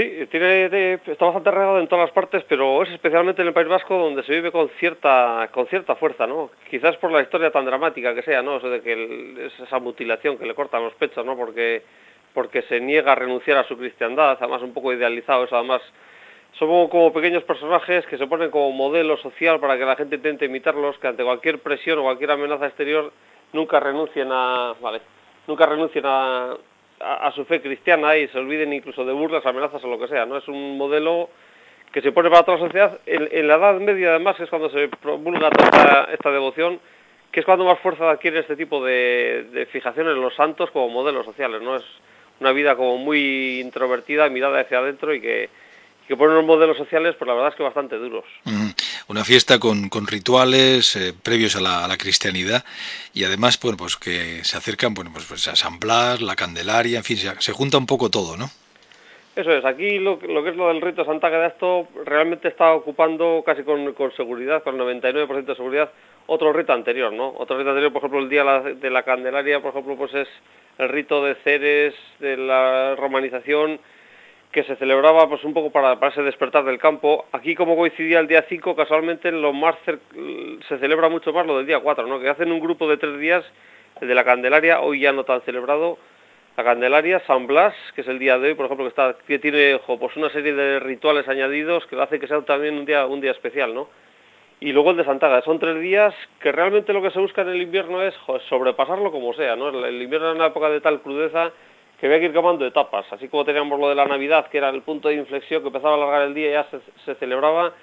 Sí, tiene, está bastante regado en todas las partes, pero es especialmente en el País Vasco donde se vive con cierta, con cierta fuerza, ¿no? Quizás por la historia tan dramática que sea, ¿no? Eso de que es esa mutilación que le cortan los pechos, ¿no? Porque, porque se niega a renunciar a su cristiandad, además un poco idealizado, eso además somos como pequeños personajes que se ponen como modelo social para que la gente intente imitarlos, que ante cualquier presión o cualquier amenaza exterior nunca renuncien a, vale, nunca renuncien a, a, su fe cristiana y se olviden incluso de burlas, amenazas o lo que sea, ¿no? Es un modelo que se pone para toda la sociedad. En, la Edad Media, además, es cuando se promulga toda esta, devoción, que es cuando más fuerza adquiere este tipo de, de fijación en los santos como modelos sociales, ¿no? Es una vida como muy introvertida, mirada hacia adentro y que, que pone unos modelos sociales, pues la verdad es que bastante duros una fiesta con, con rituales eh, previos a la, cristianidad y además bueno, pues que se acercan bueno, pues, pues a San Blas, la Candelaria, en fin, se, junta un poco todo, ¿no? Eso es, aquí lo, lo, que es lo del rito Santa Águeda, esto realmente está ocupando casi con, con seguridad, con 99% de seguridad, otro rito anterior, ¿no? Otro rito anterior, por ejemplo, el día de la Candelaria, por ejemplo, pues es el rito de Ceres, de la romanización, que se celebraba pues un poco para, para ese despertar del campo. Aquí como coincidía el día 5, casualmente lo más se celebra mucho más lo del día 4, ¿no? que hacen un grupo de tres días, el de la Candelaria, hoy ya no tan celebrado, la Candelaria, San Blas, que es el día de hoy, por ejemplo, que, está, que tiene pues una serie de rituales añadidos que lo hace que sea también un día, un día especial, ¿no? Y luego el de Santaga, son tres días que realmente lo que se busca en el invierno es sobrepasarlo como sea, ¿no? El invierno es una época de tal crudeza que había que ir tomando etapas, así como teníamos lo de la Navidad, que era el punto de inflexión que empezaba a alargar el día y ya se, celebraba,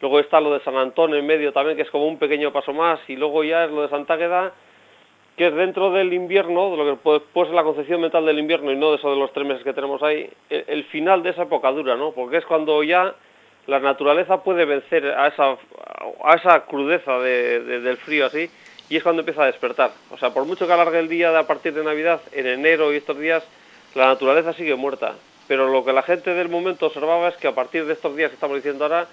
luego está lo de San Antón en medio también, que es como un pequeño paso más, y luego ya es lo de Santa Águeda, que es dentro del invierno, de lo que puede, ser la concepción mental del invierno y no de eso de los tres meses que tenemos ahí, el, final de esa época dura, ¿no? Porque es cuando ya la naturaleza puede vencer a esa, a esa crudeza del frío así, y es cuando empieza a despertar. O sea, por mucho que alargue el día de a partir de Navidad, en enero y estos días, la naturaleza sigue muerta. Pero lo que la gente del momento observaba es que a partir de estos días que estamos diciendo ahora,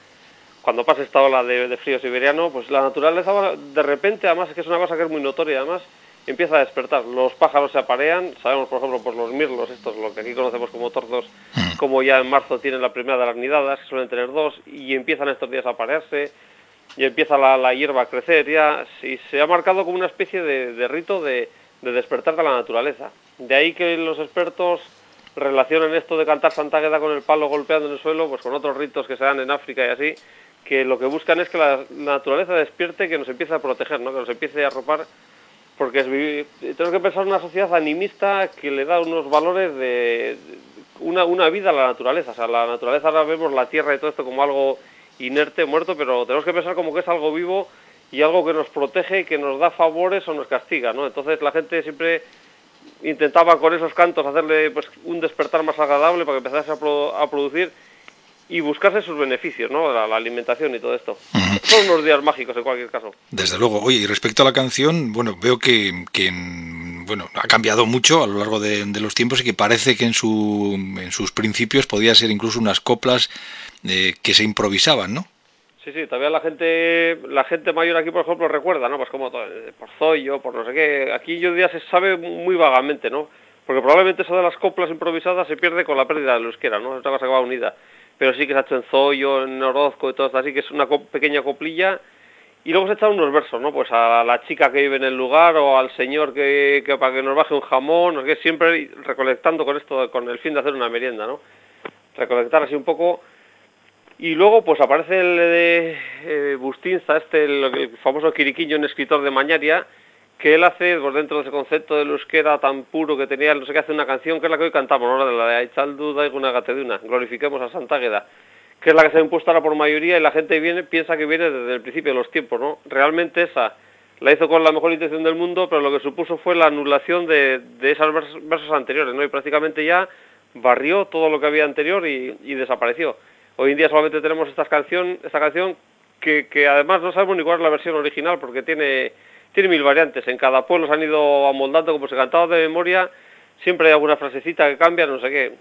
cuando pasa esta ola de, frío siberiano, pues la naturaleza de repente, además es que es una cosa que es muy notoria, además empieza a despertar. Los pájaros se aparean, sabemos por ejemplo por los mirlos, estos lo que aquí conocemos como tordos, mm. como ya en marzo tienen la primera de las nidadas, que suelen tener dos, y empiezan estos días a aparearse, y empieza la, hierba a crecer ya, y se ha marcado como una especie de, rito de, de despertar de la naturaleza. De ahí que los expertos relacionan esto de cantar Santa Águeda con el palo golpeando en el suelo, pues con otros ritos que se dan en África y así, que lo que buscan es que la naturaleza despierte, que nos empiece a proteger, ¿no? que nos empiece a arropar, porque tenemos que pensar en una sociedad animista que le da unos valores de una, una vida a la naturaleza. O sea, la naturaleza ahora vemos la tierra y todo esto como algo inerte, muerto, pero tenemos que pensar como que es algo vivo y algo que nos protege y que nos da favores o nos castiga, ¿no? Entonces la gente siempre intentaba con esos cantos hacerle pues, un despertar más agradable para que empezase a, producir y buscarse sus beneficios, ¿no? La, alimentación y todo esto. Son unos días mágicos en cualquier caso. Desde luego. Oye, y respecto a la canción, bueno, veo que, que bueno, ha cambiado mucho a lo largo de, los tiempos y que parece que en, su, en sus principios podía ser incluso unas coplas eh, que se improvisaban, ¿no? Sí, sí, todavía la gente, la gente mayor aquí, por ejemplo, recuerda, ¿no? Pues como eh, por Zoyo, por no sé qué. Aquí yo día se sabe muy vagamente, ¿no? Porque probablemente eso de las coplas improvisadas se pierde con la pérdida del euskera, ¿no? Es una cosa que va unida. Pero sí que se ha hecho en Zoyo, en Orozco y todo esto así, que es una pequeña coplilla. Y luego se echan unos versos, ¿no? Pues a la chica que vive en el lugar o al señor que, que para que nos baje un jamón, que siempre recolectando con esto, con el fin de hacer una merienda, ¿no? Recolectar así un poco y luego pues aparece el de eh, Bustinza, este, el, famoso Quiriquiño, un escritor de Mañaria, que él hace, pues dentro de ese concepto de euskera tan puro que tenía, no sé qué, hace una canción que es la que hoy cantamos, ¿no? la de Aitzaldu una Gateduna, glorifiquemos a Santa Águeda, que es la que se ha impuesto ahora por mayoría y la gente viene piensa que viene desde el principio de los tiempos, ¿no? Realmente esa la hizo con la mejor intención del mundo, pero lo que supuso fue la anulación de, de esos versos, anteriores, ¿no? Y prácticamente ya barrió todo lo que había anterior y, y desapareció. Hoy en día solamente tenemos esta canción, esta canción que, además no sabemos ni cuál es la versión original porque tiene, tiene mil variantes. En cada pueblo se han ido amoldando como se cantaba de memoria. Siempre hay alguna frasecita que cambia, no sé qué.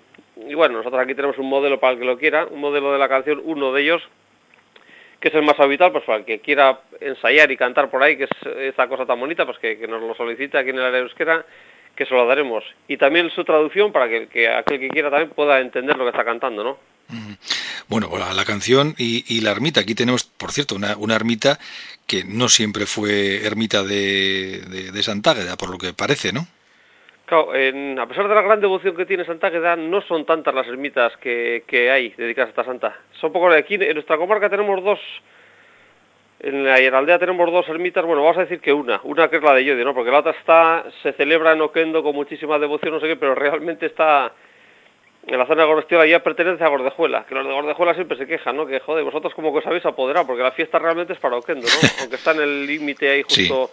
Y bueno, nosotros aquí tenemos un modelo para el que lo quiera, un modelo de la canción, uno de ellos, que es el más habitual, pues para el que quiera ensayar y cantar por ahí, que es esa cosa tan bonita, pues que, nos lo solicite aquí en el área euskera, que se lo daremos. Y también su traducción para que aquel que quiera también pueda entender lo que está cantando, ¿no? Bueno, la, canción y, la ermita. Aquí tenemos, por cierto, una, ermita que no siempre fue ermita de, de, Santa Águeda, por lo que parece, ¿no? Claro, a pesar de la gran devoción que tiene Santa Águeda, no son tantas las ermitas que, hay dedicadas a esta santa. Son pocos. Aquí en nuestra comarca tenemos dos, en la, aldea tenemos dos ermitas, bueno, vamos a decir que una, una que es la de Yodio, ¿no? Porque la otra está, se celebra en Oquendo con muchísima devoción, no sé qué, pero realmente está en la zona de Gorestiola ya pertenece a Gordejuela, que los de Gordejuela siempre se quejan, ¿no? Que, joder, vosotros como que os habéis apoderado, porque la fiesta realmente es para Oquendo, ¿no? Aunque está en el límite ahí justo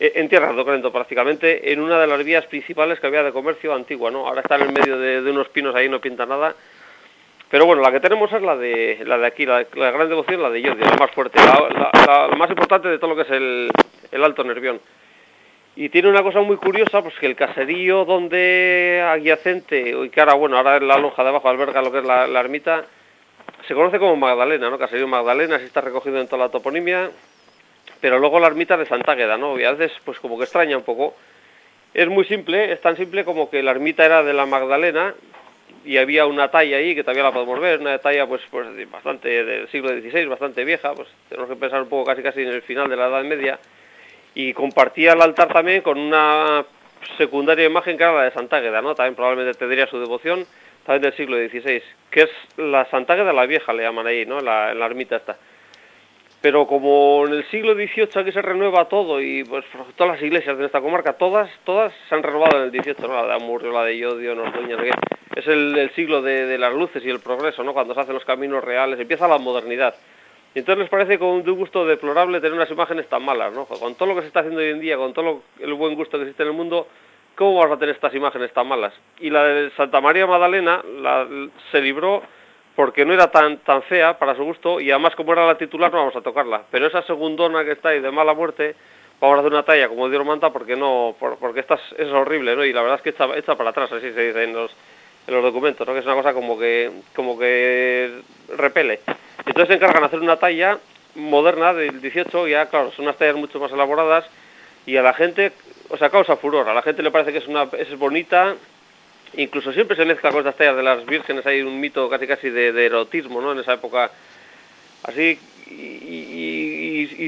e, en tierra de Oquendo, prácticamente, en una de las vías principales que había de comercio antigua, ¿no? Ahora está en el medio de, unos pinos ahí, no pinta nada. Pero bueno, la que tenemos es la de la de aquí, la, gran devoción, la de Yodio, la más fuerte, la, más importante de todo lo que es el, el Alto Nervión. Y tiene una cosa muy curiosa, pues que el caserío donde adyacente, y que ahora, bueno, ahora en la lonja de abajo alberga lo que es la, ermita, se conoce como Magdalena, ¿no? Caserío Magdalena, así está recogido en toda la toponimia, pero luego la ermita de Santa Águeda, ¿no? Y a veces, pues como que extraña un poco. Es muy simple, es tan simple como que la ermita era de la Magdalena y había una talla ahí que todavía la podemos ver, una talla pues, pues bastante del siglo XVI, bastante vieja, pues tenemos que pensar un poco casi casi en el final de la Edad Media y compartía el altar también con una secundaria imagen que era la de Santa Águeda, ¿no? También probablemente tendría su devoción, también del siglo XVI, que es la Santa Águeda la Vieja, le llaman ahí, ¿no? En la, ermita esta. Pero como en el siglo XVIII aquí se renueva todo y pues todas las iglesias de esta comarca, todas, todas se han renovado en el XVIII, ¿no? La de Amurrio, la de Yodio, Norduña, no es el, el siglo de, de, las luces y el progreso, ¿no? Cuando se hacen los caminos reales, empieza la modernidad. Y entonces les parece con un gusto deplorable tener unas imágenes tan malas, ¿no? Con todo lo que se está haciendo hoy en día, con todo el buen gusto que existe en el mundo, ¿cómo vamos a tener estas imágenes tan malas? Y la de Santa María Magdalena la, se libró porque no era tan, tan fea para su gusto y además como era la titular no vamos a tocarla. Pero esa segundona que está ahí de mala muerte, vamos a hacer una talla como Dios manda porque no, porque esta es, horrible, ¿no? Y la verdad es que está hecha para atrás, así se dice en los, en los documentos, ¿no? Que es una cosa como que, como que repele. Entonces se encargan hacer una talla moderna del 18, ya claro, son unas tallas mucho más elaboradas y a la gente, o sea, causa furor, a la gente le parece que es una es bonita, incluso siempre se mezcla con estas tallas de las vírgenes, hay un mito casi casi de, erotismo, ¿no? En esa época, así, y,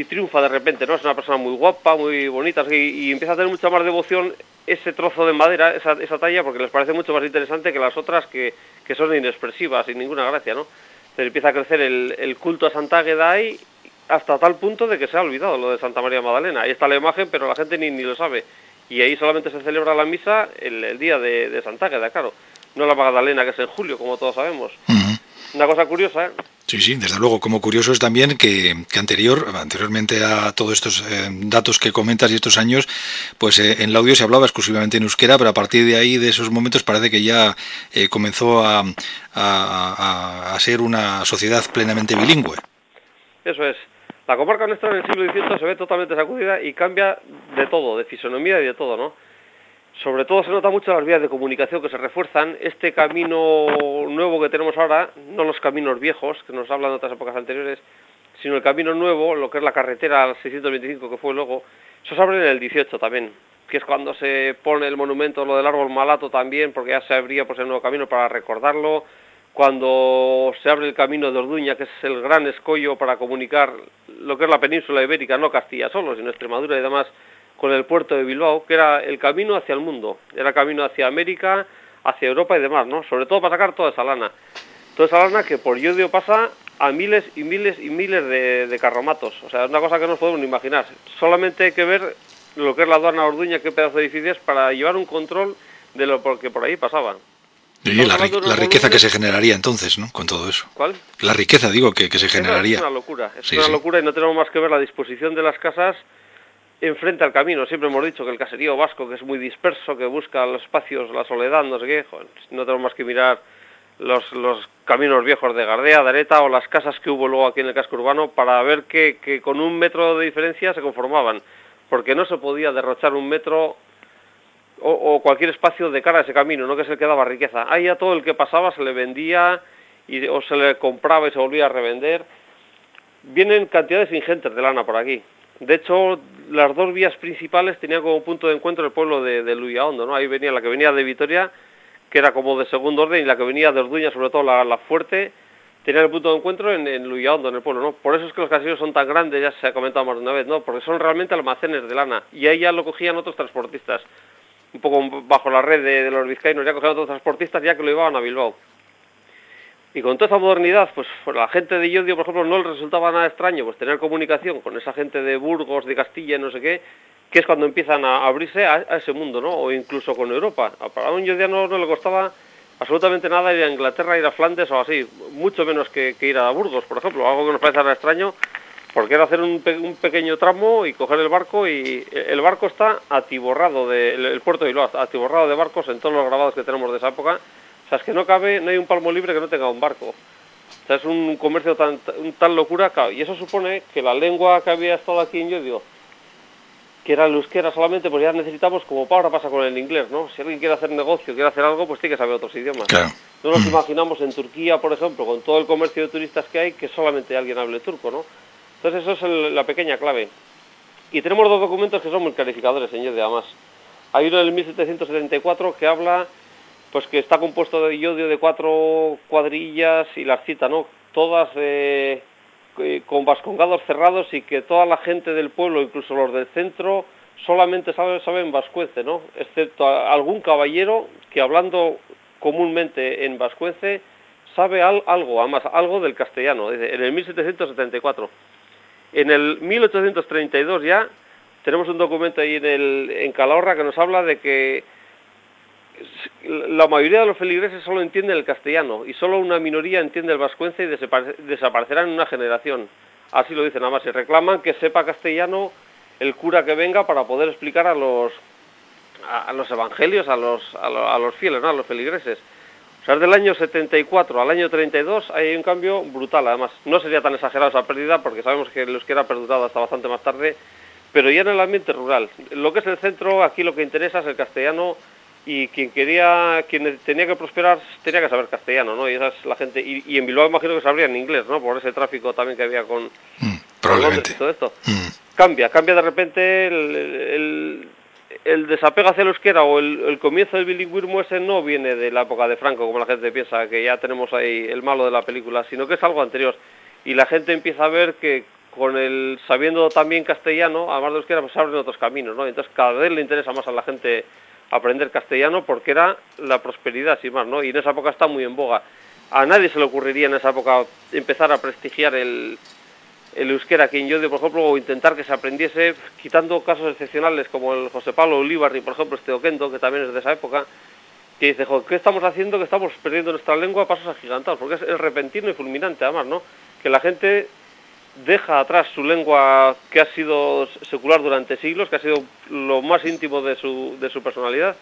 triunfa de repente, ¿no? Es una persona muy guapa, muy bonita, y, empieza a tener mucha más devoción ese trozo de madera, esa, esa talla, porque les parece mucho más interesante que las otras que, que son inexpresivas, sin ninguna gracia, ¿no? Pero empieza a crecer el, culto a Santa Águeda y hasta tal punto de que se ha olvidado lo de Santa María Magdalena. Ahí está la imagen, pero la gente ni, ni lo sabe. Y ahí solamente se celebra la misa el, día de, Santa Águeda, claro. No la Magdalena, que es en julio, como todos sabemos. Una cosa curiosa, ¿eh? Sí, sí, desde luego. Como curioso es también que, anterior, anteriormente a todos estos eh, datos que comentas y estos años, pues eh, en el audio se hablaba exclusivamente en euskera, pero a partir de ahí, de esos momentos, parece que ya eh, comenzó a, a, ser una sociedad plenamente bilingüe. Eso es. La comarca nuestra en el siglo XVIII se ve totalmente sacudida y cambia de todo, de fisonomía y de todo, ¿no? Sobre todo se nota mucho las vías de comunicación que se refuerzan. Este camino nuevo que tenemos ahora, no los caminos viejos que nos hablan de otras épocas anteriores, sino el camino nuevo, lo que es la carretera 625 que fue luego, eso se abre en el 18 también, que es cuando se pone el monumento, lo del árbol malato también, porque ya se abría pues, el nuevo camino para recordarlo, cuando se abre el camino de Orduña, que es el gran escollo para comunicar lo que es la península ibérica, no Castilla solo, sino Extremadura y demás, con el puerto de Bilbao, que era el camino hacia el mundo, era camino hacia América, hacia Europa y demás, ¿no? Sobre todo para sacar toda esa lana. Toda esa lana que por Yodio pasa a miles y miles y miles de, carromatos. O sea, es una cosa que no nos podemos imaginar. Solamente hay que ver lo que es la aduana Orduña, qué pedazo de edificios, para llevar un control de lo que por ahí pasaba. Y la, riqueza que se generaría entonces, ¿no? Con todo eso. ¿Cuál? La riqueza, digo, que, que se generaría. Es una locura, es una locura y no tenemos más que ver la disposición de las casas enfrente al camino. Siempre hemos dicho que el caserío vasco, que es muy disperso, que busca los espacios, la soledad, no sé qué, no tenemos más que mirar los, los caminos viejos de Gardea, de Areta o las casas que hubo luego aquí en el casco urbano para ver que, que con un metro de diferencia se conformaban, porque no se podía derrochar un metro o, cualquier espacio de cara a ese camino, no que se quedaba riqueza. Ahí a todo el que pasaba se le vendía y, o se le compraba y se volvía a revender. Vienen cantidades ingentes de lana por aquí. De hecho, las dos vías principales tenían como punto de encuentro el pueblo de, de Luyahondo, ¿no? Ahí venía la que venía de Vitoria, que era como de segundo orden, y la que venía de Orduña, sobre todo la, fuerte, tenían el punto de encuentro en, en Luyaondo, en el pueblo, ¿no? Por eso es que los caseríos son tan grandes, ya se ha comentado más de una vez, ¿no? Porque son realmente almacenes de lana y ahí ya lo cogían otros transportistas, un poco bajo la red de, los vizcaínos, ya cogían otros transportistas ya que lo llevaban a Bilbao. Y con toda esa modernidad, pues la gente de Yodio, por ejemplo, no les resultaba nada extraño pues tener comunicación con esa gente de Burgos, de Castilla, no sé qué, que es cuando empiezan a abrirse a, ese mundo, ¿no? O incluso con Europa. Para un yodiano no le costaba absolutamente nada ir a Inglaterra, ir a Flandes o así, mucho menos que, ir a Burgos, por ejemplo, algo que nos parece extraño, porque era hacer un, pequeño tramo y coger el barco y el barco está atiborrado, de, el, puerto de Bilbao atiborrado de barcos en todos los grabados que tenemos de esa época, sea, es que no cabe, no hay un palmo libre que no tenga un barco. O sea, es un comercio tan, tan locura, y eso supone que la lengua que había estado aquí en Yodio, que era el euskera solamente, pues ya necesitamos, como ahora pasa con el inglés, ¿no? Si alguien quiere hacer negocio, quiere hacer algo, pues tiene que saber otros idiomas. No nos imaginamos en Turquía, por ejemplo, con todo el comercio de turistas que hay, que solamente alguien hable turco, ¿no? Entonces eso es la pequeña clave. Y tenemos dos documentos que son muy clarificadores, señor, de además. Hay uno del 1774 que habla, pues que está compuesto de yodio de cuatro cuadrillas y las cita, ¿no? Todas... Eh, eh, con vascongados cerrados y que toda la gente del pueblo, incluso los del centro, solamente saben, vascuence, ¿no? Excepto algún caballero que hablando comúnmente en vascuence sabe algo, además algo del castellano, en el 1774. En el 1832 ya tenemos un documento ahí en, el, en Calahorra que nos habla de que la mayoría de los feligreses solo entienden el castellano y solo una minoría entiende el vascuence y desaparecerán en una generación. Así lo dicen, nada más. Se reclaman que sepa castellano el cura que venga para poder explicar a los, a, los evangelios, a los, a, los fieles, ¿no? a los feligreses. O sea, del año 74 al año 32 hay un cambio brutal. Además, no sería tan exagerado esa pérdida porque sabemos que los que era perdurado hasta bastante más tarde, pero ya en el ambiente rural. Lo que es el centro, aquí lo que interesa es el castellano y quien quería, quien tenía que prosperar tenía que saber castellano, ¿no? Y esa es la gente, y, en Bilbao imagino que sabría en inglés, ¿no? Por ese tráfico también que había con, mm, probablemente. todo esto. Mm. Cambia, cambia de repente el, el, desapego hacia el euskera o el, comienzo del bilingüismo ese no viene de la época de Franco, como la gente piensa, que ya tenemos ahí el malo de la película, sino que es algo anterior. Y la gente empieza a ver que con el sabiendo también castellano, además de euskera, pues abren otros caminos, ¿no? Entonces cada vez le interesa más a la gente aprender castellano porque era la prosperidad, sin más, ¿no? Y en esa época está muy en boga. A nadie se le ocurriría en esa época empezar a prestigiar el, el euskera aquí en Yodio, por ejemplo, o intentar que se aprendiese, quitando casos excepcionales como el José Pablo Olivarri, por ejemplo, este Oquendo, que también es de esa época, que dice, ¿qué estamos haciendo? Que estamos perdiendo nuestra lengua a pasos agigantados, porque es, es repentino y fulminante, además, ¿no? Que la gente deja atrás su lengua que ha sido secular durante siglos, que ha sido lo más íntimo de su, de su personalidad,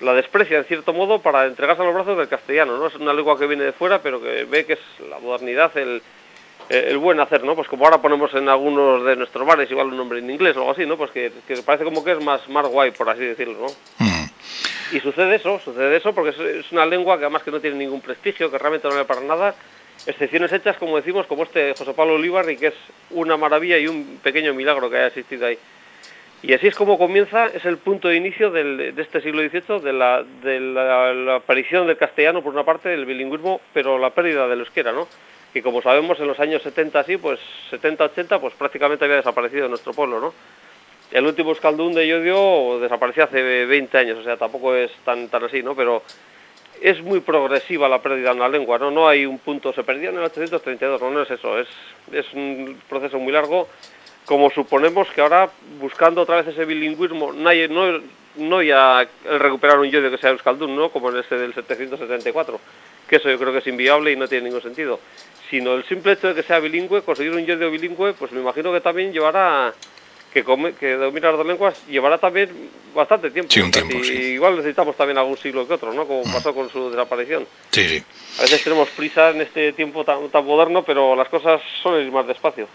la desprecia en cierto modo para entregarse a los brazos del castellano, ¿no? Es una lengua que viene de fuera, pero que ve que es la modernidad, el, el buen hacer, ¿no? Pues como ahora ponemos en algunos de nuestros bares igual un nombre en inglés o algo así, ¿no? Pues que, parece como que es más, más guay, por así decirlo, ¿no? Mm. Y sucede eso, sucede eso porque es, una lengua que además que no tiene ningún prestigio, que realmente no vale para nada, excepciones hechas, como decimos, como este José Pablo y que es una maravilla y un pequeño milagro que haya existido ahí. Y así es como comienza, es el punto de inicio de este siglo XVIII, de, la, aparición del castellano por una parte, del bilingüismo, pero la pérdida del euskera, ¿no? Y como sabemos, en los años 70 así, pues 70-80, pues prácticamente había desaparecido en nuestro pueblo, ¿no? El último escaldún de Yodio desapareció hace 20 años, o sea, tampoco es tan, tan así, ¿no? Pero es muy progresiva la pérdida en la lengua, ¿no? No hay un punto, se perdió en el 832, no, no es eso, es, es un proceso muy largo, como suponemos que ahora, buscando otra vez ese bilingüismo, no, no, no ya el recuperar un yodio que sea euskaldun, ¿no? Como en este del 774, que eso yo creo que es inviable y no tiene ningún sentido, sino el simple hecho de que sea bilingüe, conseguir un yodio bilingüe, pues me imagino que también llevará que, que domina las dos lenguas llevará también bastante tiempo. Sí, un tiempo, Igual necesitamos también algún siglo que otro, ¿no? Como mm. pasó con su desaparición. Sí, sí. A veces tenemos prisa en este tiempo tan, tan moderno, pero las cosas suelen ir más despacio.